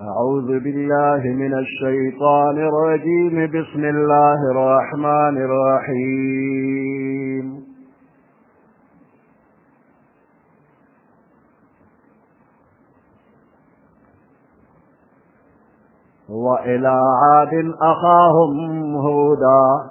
أعوذ بالله من الشيطان الرجيم بسم الله الرحمن الرحيم وإلى عاد أخاهم هودا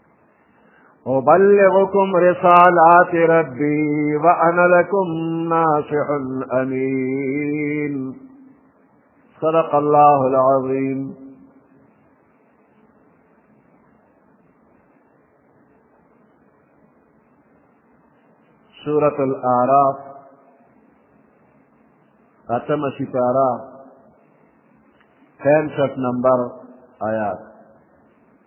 أبلغكم رسالات ربي وأنا لكم ناصح أمين صدق الله العظيم سورة الأعراف اتم سپارہ پینسٹھ نمبر آیات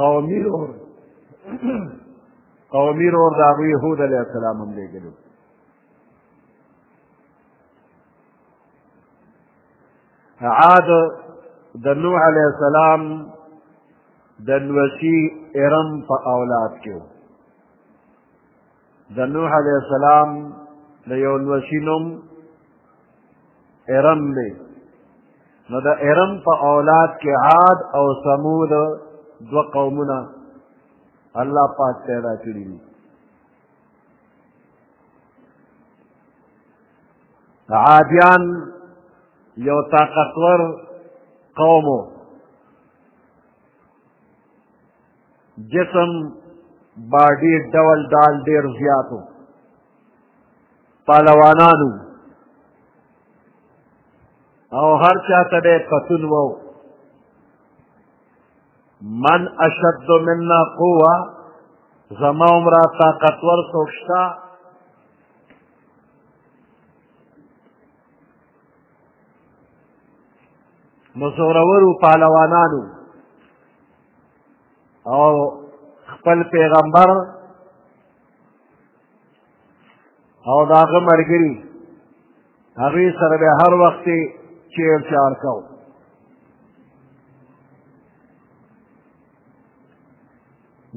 قومي رور قومي رور د هغوی هود علیه السلام هم لېږلو عاد د نوح علیه السلام د نوشي ارم په اولاد کې د نوح علیه السلام د یو لوشي نوم ارم دی نو د ارم په اولاد کې عاد او ثمود دو قومونه الله پاک پیدا کړي دي عادیان یو طاقتور قومو جسم باډي ډول ډال ډیر زیاتو پهلوانانو او هر چا ته به قتل وو من اشد منا قوه زما عمره طاقتور څوک شته نو زورورو پهلوانانو او خپل پیغمبر او د هغه ملګري هغوی سره به هر وخت چیر چار کو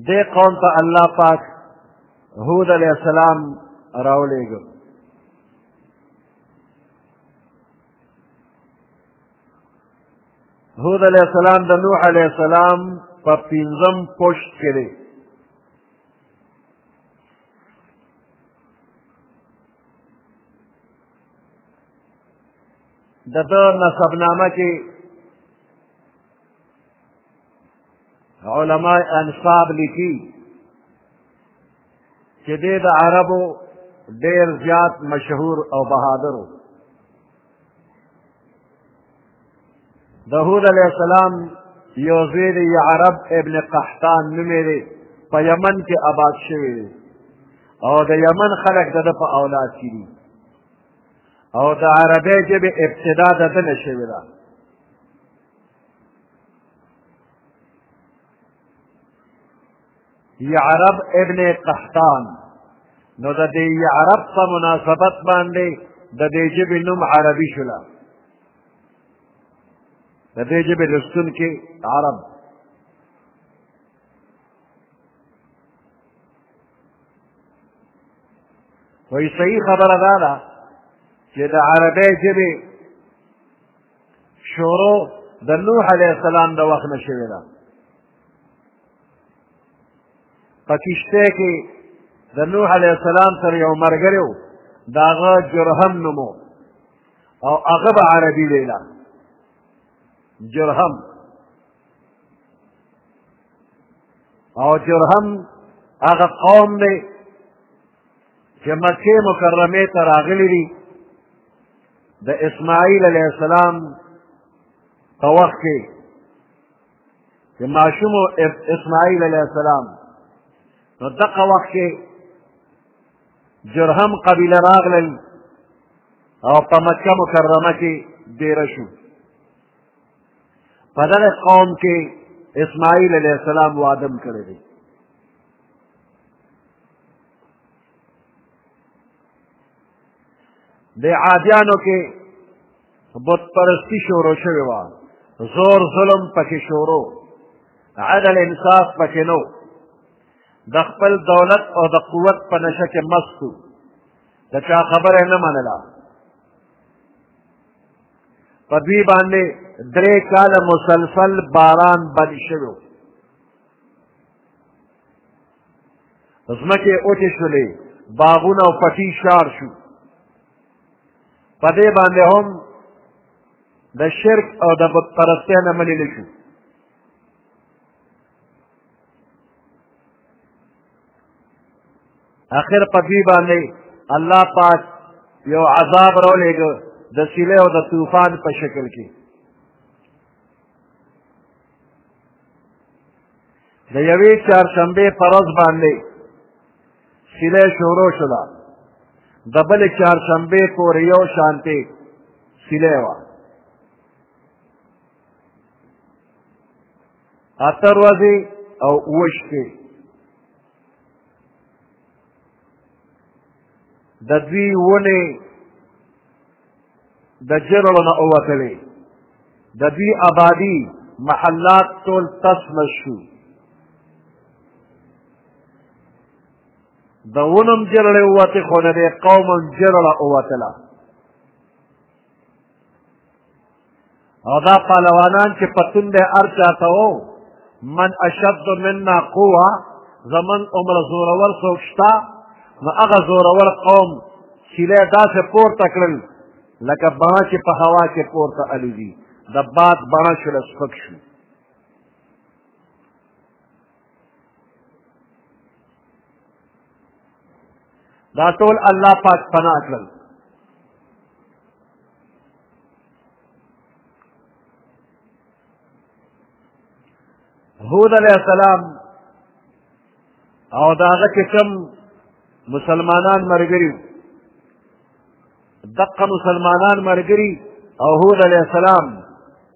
دې قوم ته الله پاک هود علیه السلام راولېږه هود علیه السلام د نوح علیه السلام په پنځم پشت کې دی د ده نسبنامه کې علماء انصاب لیکي چې دی د عربو ډېر زیات مشهور او بهادر و د هود علیه السلام یو زوی دی عرب ابن قحطان نومې دی په یمن کې آباد شوی دی او د یمن خلک د ده په اولاد کې دي او د عربی ژبې ابتدا د ده نه شوې ده یعرب ابن قحطان نو د دې یعرب په مناسبت باندې د دې ژبې نوم عربي شوله د دې ژبې لوستونکي عرب وایي صحیح خبره دا ده چې د عربۍ ژبې شروع د نوح علیه السلام د وخت نه شوې ده په کشته کې د نوح علیه السلام سره یو مرګری و د هغه جرهم نوم او هغه به عربي ویله جرهم او جرهم هغه قوم دی چې مکې مکرمې ته راغلي دي د اسماعیل علیه السلام په وخت کې د ماشوم اسماعیل علیه السلام نو دغه وخت کې جرهم قبیله راغلل او په مکه مکرمه کې دېره شو په دغه قوم کې اسماعیل علیه السلام وادم کړی دی د عادیانو کې بت پرستی شروع شوې وه زور ظلم پکې شروع عدل انصاف پکې نو د خپل دولت او د قوت په نشه کې مست و د چا خبره نه منله په دوی باندې درې کاله مسلسل باران بند شوی ځمکې اوتې شولې باغونه او پټي شار شو په دې باندې هم د شرک او د بت پرستۍ نه منې نه شو اخر په دوی باندې الله پاک یو عذاب راولېږه د سیلې او د طوفان په شکل کې د یوې چهارشنبې په ورځ باندې سیله شروع شوله د بلې چهارشنبې پورې یو شانتې سیله وه اته ورځې او اووه شپې د دوی ونې د جرړو نه ووتلې د دوی آبادي محلات ټول تسمه شو د ونم جرړې ووتې خو نه دې قوم جرړه ووتله او دا پهلوانان چې پتون دی هر چا ته و من اشد منا قوه زمن عمر زورور څوک شته نو هغه زورور قوم سیلی داسې پورته کړل لکه بڼه چې په هوا کې پورته الوزي د باد بڼه شوله سپک شو دا ټول الله پاک پناه کړل هود علیه السلام او د هغه چې کوم مسلمانان ملګري دقه مسلمانان ملګري او هود علیه السلام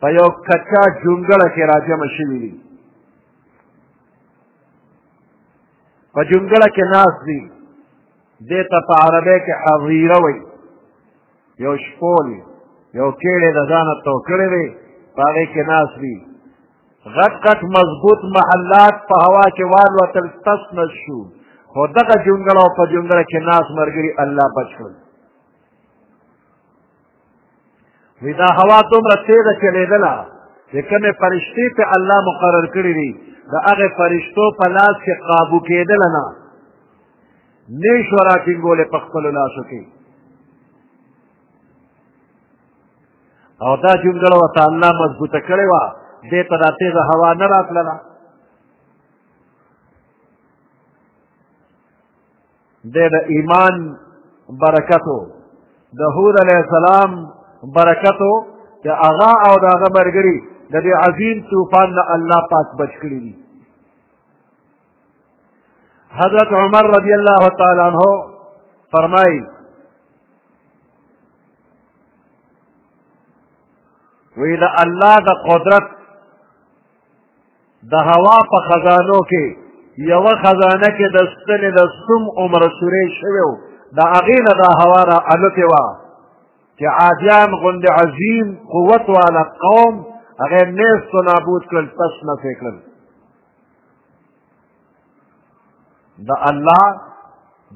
په یو کچا جونګړه کې راجمع شوي دي په جونګړه کې ناست دي دې ته په عربۍ کې حظیره وایي یو شپول یو کېړې د ځانه تو کړی دی په هغې کې ناست وي غټ غټ مضبوط محلات په هوا کې والوتل تس نس شو خو دغه جونګړه او په جونګړه کې ناست ملګري الله بچ کړل وی دا هوا دومره تېزه چلېدله چې کومې فرشتې پې الله مقرر کړې دي د هغې فرشتو په لاس کې قابو کېدله نه نیش ورا ټینګولې په خپلو لاسو کې او دا جونګړه ورته الله مضبوطه کړې وه دې ته دا تېزه هوا نه راتلله دې د ایمان برکتو د هود علیه السلام برکتو د هغه او د هغه ملګري د دې عظیم طوفان نه الله پاک بچ کړي دي حضرت عمر رضی اللہ تعالی عنہ فرمائی وی دا اللہ دا قدرت دا هوا په خزانو کې یو خزانه کې د ستنې د سم عمر سورې شوی و دا هغې نه دا هوا را الوتې وه چې عادیان غوندې عظیم قوت والا قوم هغه نیست و نابود کړل تس نفې کړل د الله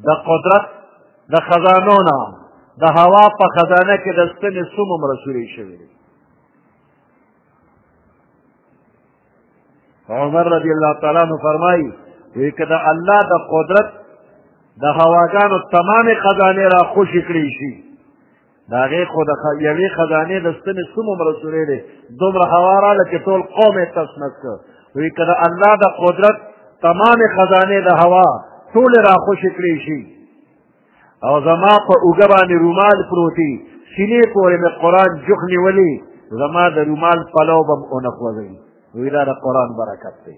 د قدرت د خزانو نه د هوا په خزانه کې د ستنې څومم رسولې شوې دي عمر رضی الله تعالی عنہ فرمایي وی که د الله د قدرت د هواګانو تمامې خزانې را خوشې کړې شي د هغې خو د یوې خزانې د ستنې څومره سورې دی دومره هوا راغله چې ټول قوم یې تس نس کړ وایي که د الله د قدرت تمامې خزانې د هوا ټولې راخوشې کړې شي او زما په اوږه باندې رومال پروتي سینې پورې مې قرآن جوخ نیولي زما د رومال پلو به هم ونه خوځوي وایي دا د قرآن برکت دی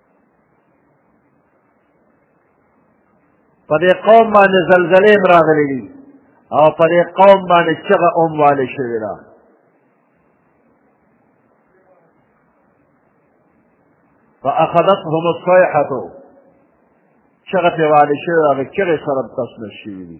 په دې قوم باندې زلزلې هم راغلې دي او په دې قوم باندې چغه هم والې شوې ده فأخذتهم الصيحة چغه پې والې شوې ده هغه چغې سره تسنه شوي دي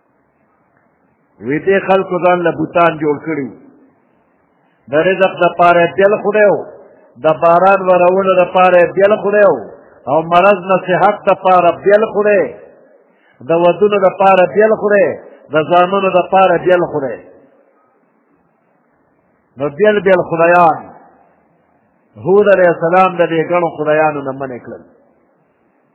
وی دې خلکو ځان له بوتان جوړ کړي د رزق د پاره دل خدای او د باران ورولو د پاره دل خدای او مرض نه صحت د پاره دل خدای د ودونو د پاره دل خدای د ځانونو د پاره دل خدای نو دل دل خدایان هود علیه السلام د دې ګڼو خدایانو نه منې کړل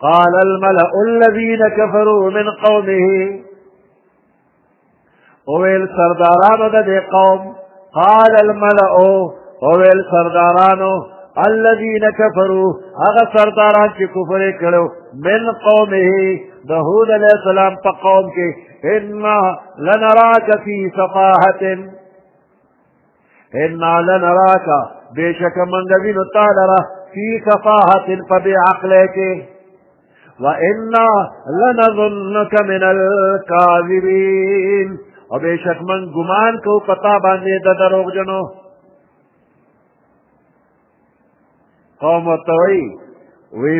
قال الملأ الذين كفروا من قومه اویل سردارانو د دې قوم قال الملأ اویل سردارانو الذين كفروا هغه سرداران چې کفر کړو من قومه د هود علیہ السلام په قوم کې ان لنراك في سفاهه ان لنراك بشك من غبين تعالی في صفاحه فبي عقلك وان لنظنك من الكاذبين او بشک من ګمان کو پتا باندې د دروغ جنو قوم وتوي وی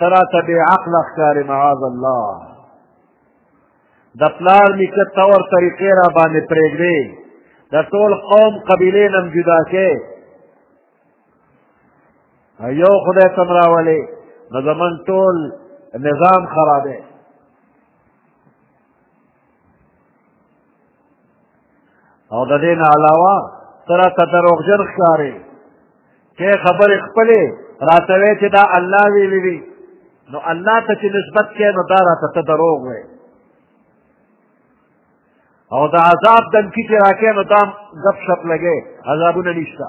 ترا تبع عقل اختار معاذ الله د پلار نیکه طور طریقې را باندې پرېږدې د ټول قوم قبیلې نه هم جدا کې یو خدای ته راولې نو زمون ټول نظام خرابې او د دې نه علاوه ته راته دروغجن ښکارې که خبرې خپلې راته وې چې دا الله ویلي دي نو الله ته چې نسبت کې نو دا راته ته دروغ وې او د عذاب دمکی چې راکې نو دا هم ګپ شپ لګې عذابونه نشته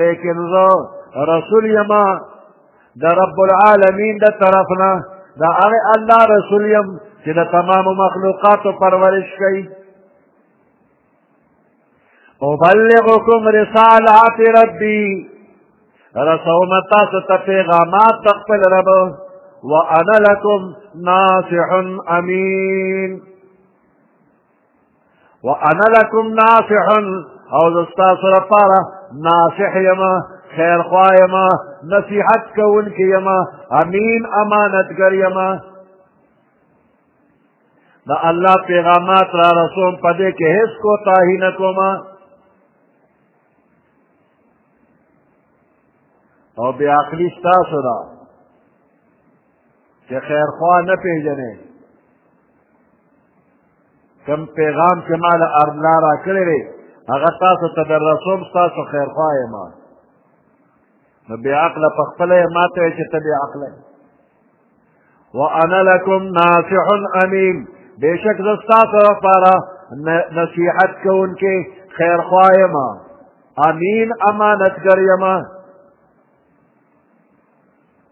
لیکن زه رسول یم د رب العالمین د طرف نه د هغه الله رسول یم چې د تمامو مخلوقاتو پرورش کوي ابلغکم رسالات ربی رسوم تاسو ته پیغامات د خپل رب وانا لکم ناصح امین وانا لکم ناصحا او زستا سره پارا ناصح یما خیر خواه یما نصیحت کون کی یما امین امانتگر یما دا الله پیغامات را رسوم پدې کې هیڅ کو تاهی نه کوم او بیا اخلی ستاسو دا چې خیرخوا نه پیژنې کوم پیغام چې ما له ارلا را کړی دی هغه تاسو ته در رسوم ستاسو خیرخواه یم نو بېعقله په خپله یې ما ته وایي چې ته بېعقله یې وانا لکم ناصح امین بېشک زه ستاسو لپاره نصیحت کوونکی خیرخواه یم امین امانتګر یم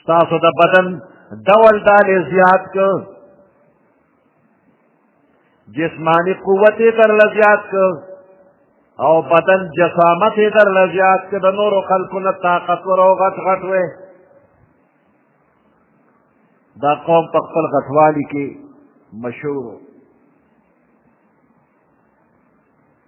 ستاسو د بدن ډول ډال یې زیات که جسماني قوت یې درله زیات که او بدن جسامت یې درله زیات که د نورو خلکو نه طاقتور او غټ غټ وی دا قوم په خپل غټوالي کې مشهور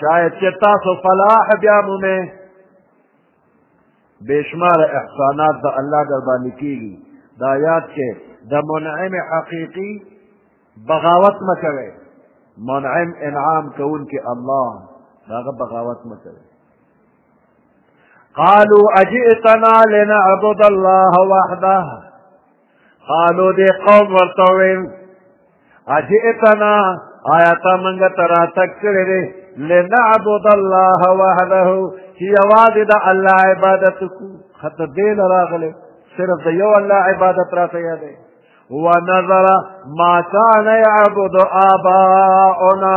شاید چې تاسو فلاح بیا مومئ بېشماره احسانات د الله در باندې کېږي دا یاد چې د منعم حقیقي بغاوت مه کوئ منعم انعام کوونکی الله د هغه بغاوت مه کوئ قالوا أجئتنا لنعبد الله وحده قالو دې قوم ورته وویل اجئتنا آیا تا موږ ته راتګ کړی دی لنعبد الله وحده چې یوازې د الله عبادت وکړو خط دې نه راغلی صرف د یو الله عبادت راته یادوي ونظر ما كان يعبد آباؤنا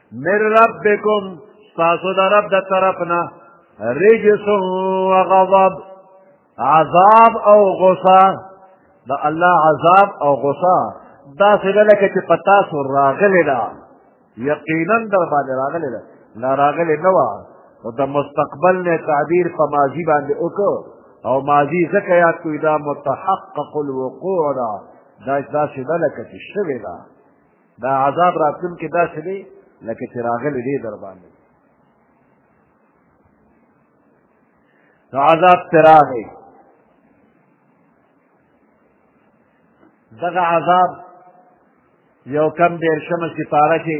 من ربکم ستاسو د رب د طرف نه رجس و غضب عذاب او غصه د الله عذاب او غصه داسې ده لکه چې په تاسو راغلې ده یقینا در باندې راغلې ده لا راغلې نه وه او د مستقبل نه تعبیر په ماضي باندې وکړو او ماضي ځکه یاد کوي دا متحقق الوقوع ده دا داسې ده لکه چې شوې ده دا عذاب راتلونکی داسې دی لکه چې راغلی دی در باندې نو عذاب پرې راغی دغه عذاب یو کم دېرشمه سپاره کې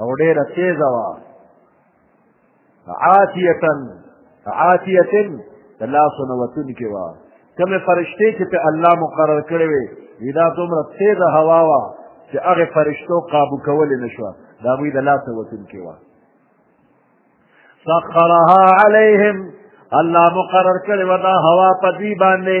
او ډېره تېزه وه عاتیتن عاتیتن د لاسو نه وتونکې وه کومې فرشتې چې په الله مقرر کړې وې وي دا دومره تېزه هوا وه چې هغې فرشتو قابو کولی نه شوه د هغوی د لاسه وتونکې وه سخرها علیهم الله مقرر کړې وه دا هوا په دوی باندې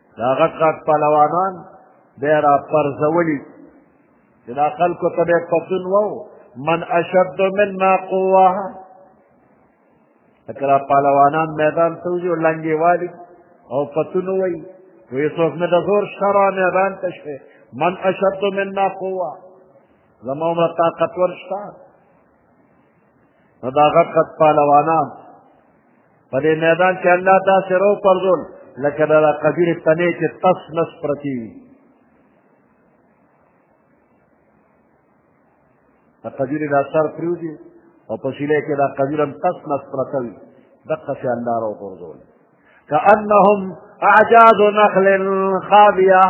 دا غټ غټ پهلوانان دی را پرځولي چې دا خلکو ته به پتون وو من اشد منا قوه لکه دا پهلوانان میدان ته وځي او لنګې والي او پتون ووایي وایي څوک نه د زور شته را میدان ته شوې من اشد منا قوه زما عمره طاقتور شته نو دا غټ غټ پهلوانان په دې میدان کې الله داسې راوپرځول لکه د هغه قبیلې تنې چې تس نس پرتې وي د قبیلې دا سر پرېوځي او په سیلې کې دا قبیله هم تس نس پرته وي دقسې الله راوغورځول کأنهم اعجاز نخل خاویه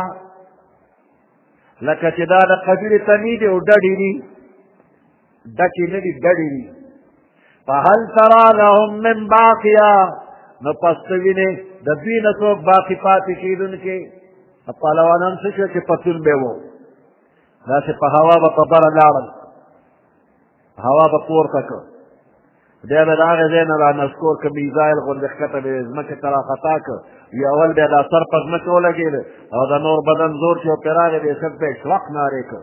لکه چې دا د قبیلې تنې دي او ډډې دي ډکې نه دي ګډې دي فهل ترا لهم من باقیا نو پس ته وینې د دوی نه څوک باقي پاتې کېدونکي پهلوانان څه شو چې پتون به وو داسې په هوا به په بره لاړل هوا به پورته کړ بیا به د هغې ځای نه را نسکور که میزایل غوندې ښکته به یې ځمکې ته راخطا کړ یا اول بیا دا سر په ځمکه ولګېد او د نور بدن زور چې و پرې راغی به یې سر ته یې شوق نارې کړ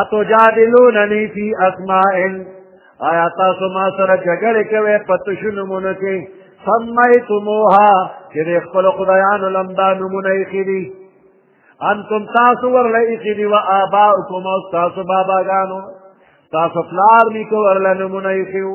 اتجادلوننی فی اسماء آیا تاسو ما سره جګړه کوي په تشو نمونه کې سمیتموها چې د خپل خدایانو لمدا نمونه یې خېدي انتم تاسو ورله یې خېدي و آباؤکم او تاسو باباګانو تاسو پلار نیکو ورله نمونه یې خېو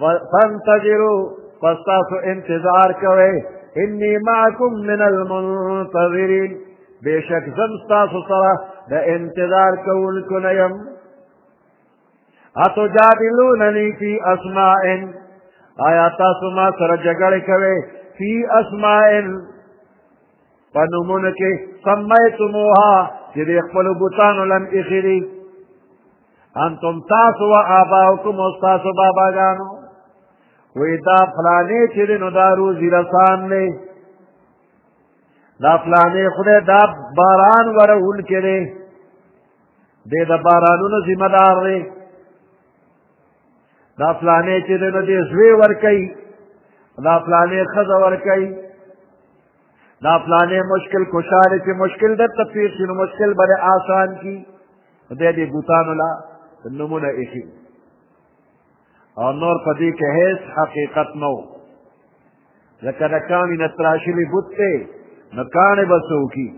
فانتظرو پس تاسو انتظار کوئ انی معکم من المنتظرین بشک زم تاسو سره د انتظار کوونکو نه یم اتجادلوننی فی اسماء آیا تاسو ما سره جګړه کوي فی اسماء په نومونو کې سمیتموها چې د خپلو بوتانو لم ایښي دي انتم تاسو و آباؤکم استاسو بابا گانو وی دا فلانے چلی نو دا روزی رسان لے دا فلانے خدای دا باران ورول کرے دے دا بارانونو ذمہ دار دے دا فلانے چلی نو دے زوی ورکی دا فلانے خز ورکی دا فلانے مشکل کشارے چی مشکل در تفیر چی نو مشکل بڑے آسان کی خدای دې بوتانو لا نمونه ایښي او نور په دې کې هیڅ حقیقت نه و ځکه د کاڼي نه تراشلي بت دی نو کاڼې به څه وکړي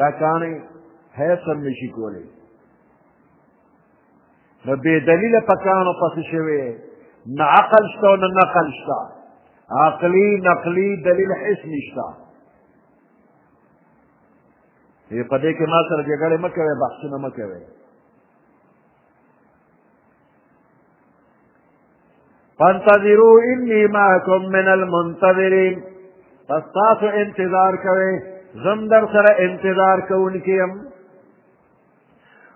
دا کاڼې هیڅ هم نشي کولی نو بې دلیله په کاڼو پسې شوی نه عقل شته او نه نقل شته عقلي نقلي دلیل هیڅ نشته وی په دې کې ما سره جګړې مه کوئ بحثونه مه کوئ فانتظروا انی معکم من المنتظرین پس تاسو انتظار کوئ زم در سره انتظار کوونکی یم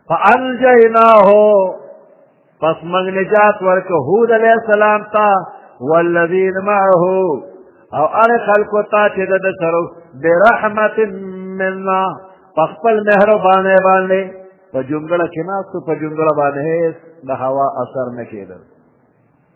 فانجیناه پس موږ نجات ورکړو هود علیه السلام ته والذین معه او هغه خلکو ته چې د ده سره برحمت منا په خپل مهربانۍ باندې په جونګړه کې ناستو په جونګړه باندې هېڅ د هوا اثر نه کېده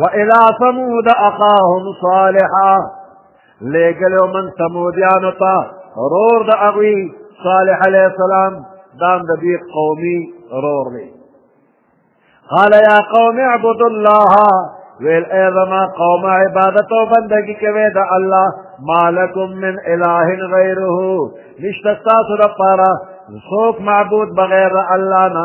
وإلى ثمود أخاهم صالحا لګلو من ثمودیانو ته رور د هغوی صالح علیه السلام دام د دوی قومي رور دی قال یا قوم اعبدوا الله ویل ای زما قوم عبادت او بندگی کوي د الله مالکم من اله غیره نشته ستاسو لپاره څوک معبود بغیر الله نه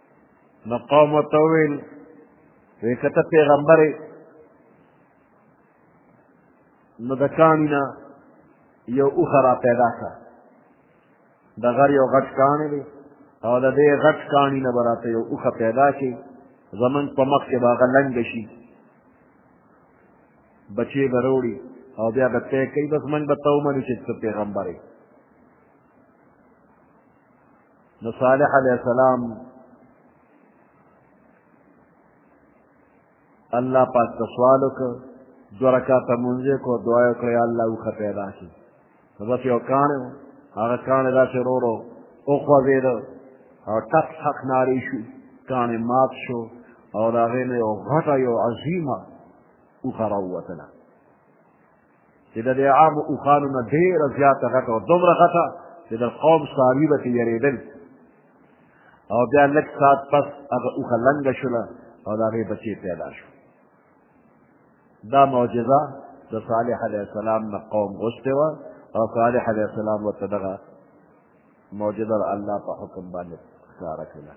نو قوم ورته وویل وی که ته پیغمبر نو د کاڼي نه یو اوښه را پیدا کړه د غر یو غټ کاڼی دی او د دې غټ کاڼي نه به راته یو اوښه پیدا کړي زمونږ په مخ کې به هغه لنګه شي بچې به راوړي او بیا به طی کوي بس موږ به ته ومنو چې ته پیغمبر یې نو صالح علیه السلام الله پاک ته سوال وکړ دوه رکعته مونځ یې کړو دعا یې وکړه یا الله اوښه پیدا شي نو بس یو کاڼی و هغه کاڼی داسې ورو ورو وخوځېده او ټک ټک نارې شو کاڼی مات شو او د هغې نه یو غټه یو عظیمه اوښه راووتله چې د دې عامو اوښانو نه ډېره زیاته غټه وه دومره غټه چې د قوم څاروي به ترې یېرېدل او بیا لږ ساعت پس هغه اوښه لنګه شوله او د هغې بچې پیدا شو دا معجزه د صالح علیه السلام نه قوم غوښتې وه او صالح علیه السلام ورته دغه معجزه د الله په حکم باندې ښکاره کړله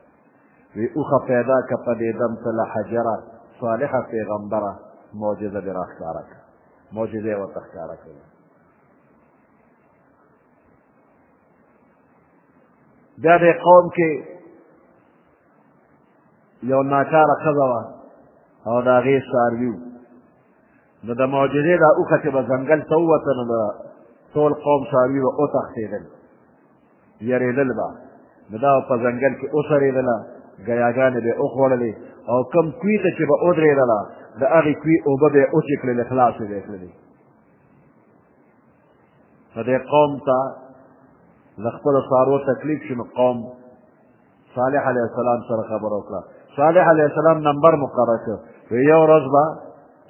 وی اوخه پیدا که په دې دم ته له حجره صالحه پیغمبره معجزه دې راښکاره کړه معجزه یې ورته ښکاره کړې بیا دې قوم کې یو ناکاره ښځه وه او د هغې څاروي وو نو د معجزې دا اوښه چې به ځنګل ته ووته نو د ټول قوم څاروي به وتښتېدل یریدل به نو دا په ځنګل کې وسرېدله ګیاګانې به یې وخوړلې او کم کوی ته چې به ودرېدله د هغې کوی اوبه به یې وچې کړلې خلاصې به یې کړلې نو دې قوم ته له خپلو څارو تکلیف شي نو قوم صالح علیه السلام سره خبره وکړه صالح علیه السلام نمبر مقرر کړ وی یو ورځ به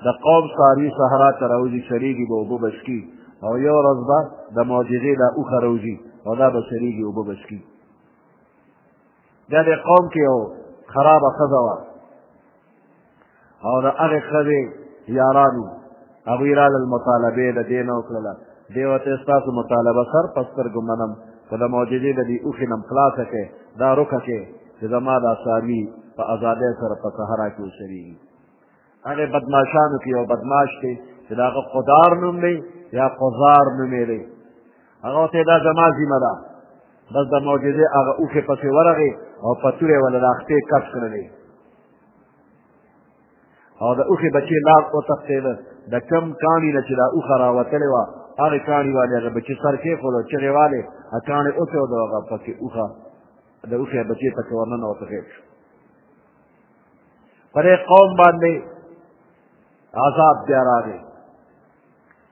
د قوم ساری صحرا ته راوځي چریږي به اوبه بشکي او یو ورځ به د معجزې دا اوښه راوځي او دا به چریږي اوبه بشکي دا د قوم کې یو خرابه ښځه وه او د هغې ښځې یارانو هغوی رالل مطالبې د دې نه وکړله دې ورته ستاسو مطالبه سر په سترګو منم خو د معجزې د دې اوښې نه هم خلاصه کړې دا روکه کړې چې زما دا څاروي په ازادۍ سره په صحرا کې اوسېږي هغې بدماشانو کې یو بدماش دی چې د هغه قدار نوم دی یا قضار نومې دی هغه وخت دا زما ذمه ده بس د معجزې هغه اوښې پسې ورغې او په توره یې وله لاختې کش کړلې او د اوښې بچې لار وتښتېده د کم کاڼي نه چې دا اوښه راوتلې وه هغې کاڼي والې هغه بچې سر کېښودو چغې والې کاڼې وچودو هغه پکې اوښه د اوښې بچې پکې ورننه وتښېد شو پر قوم باندې عذاب بیا راغی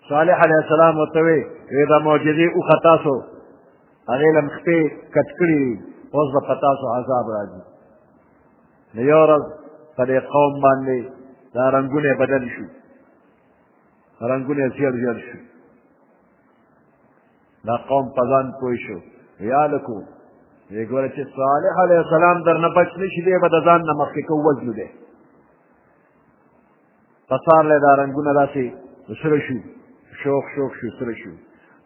صالح علیه السلام ورته وی وی دا معجزې اوښه تاسو هغې له مخپې کټ کړي وي اوس به په تاسو عذاب راځي نو یو ورځ په دې قوم باندې دا رنګونه بدل شو رنګونه زیړ زیړ شو دا قوم په ځان پوه شو یا لکو وی ګوره چې صالح علیه السلام در نه بچ نه شي دی به د ځان نه مخکې کو وزلو دی پسار له دا رنګونه داسې سره شو شوق شوق شو سره شو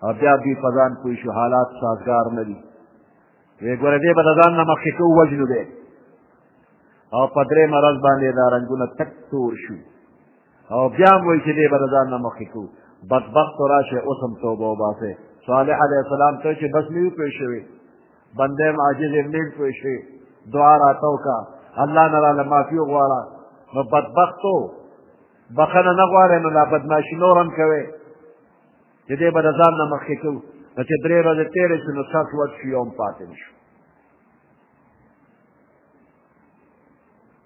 او بیا دوی په ځان پوه شو حالات سازګار نه دي وی ګوره دې به د ځان نه مخکې که ووژنو دی او په درې مرض باندې دا رنګونه تک تور شو او بیا هم وایي چې دې به د ځان نه مخکې کوو بدبخت راشي اوس هم توبه وباسئ صالح علیه السلام ته چې بس نه یو پوه شوی بنده یم عاجز یم نیل پوه شي دعا راته وکړه الله نه راله معافي وغواړه نو بدبختو بخنه نه غواړی نو لا بدماشي نور هم کوې چې دی به د ځان نه مخکې کوو نو چې درې ورځې تېرې شي نو ساس وټ شي یو هم پاتې نه شو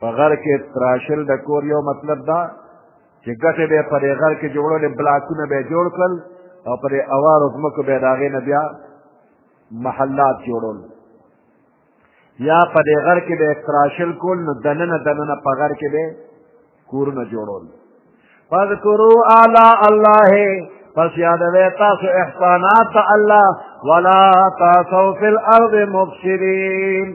په غر کې تراشل د کور یو مطلب دا چې ګټې به په دې غر کې جوړولې بلاکونه به جوړ کړل او په دې اوارو ځمکو به د هغې نه بیا محلات جوړول یا په دې غر کې به تراشل کول نو دننه دننه په غر کې به کورونه جوړول فذکرو اعلی الله پس یادوي تاسو احسانات الله ولا تاسو فی الارض مفسدین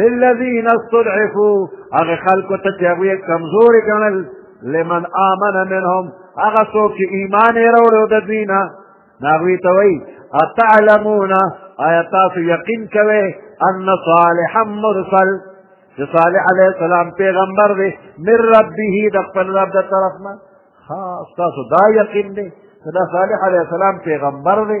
للذین استضعفو هغه خلکو ته چې هغوی کمزوري ګڼل لمن آمن منهم هغه څوک چې ایمان یې راوړو د دوی نه هغوی ته وایي اتعلمون آیا تاسو یقین کوئ ان صالحا مرسل چې صالح علیه السلام پیغمبر دی من ربه د خپل رب د طرف نه ها ستاسو دا یقین دی چې دا صالح علیه السلام پیغمبر دی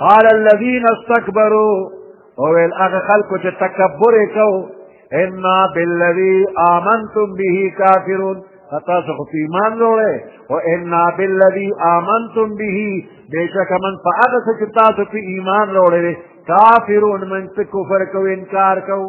قال الذين استكبروا او ویل هغه خلکو چې تکبر یې کو انا بالذي آمنتم به کافرون تاسو خو ایمان وروړی او انا بالذي آمنتم به بېشکه من په هغه څه چې تاسو پې ایمان وروړی کافرون من څه کفر کوو انکار کوو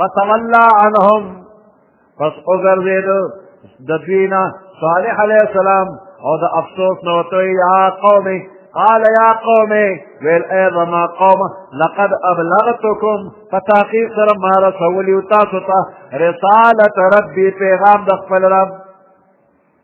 فتولا عنهم پس وګرځېد د دوی نه صالح علیه السلام او د افسوس نه ورته یا قومې قال يا قوم ويل اي ما قوم لقد ابلغتكم فتاقيق سر ما رسولي وتاسو ته رسالة ربي پیغام د خپل رب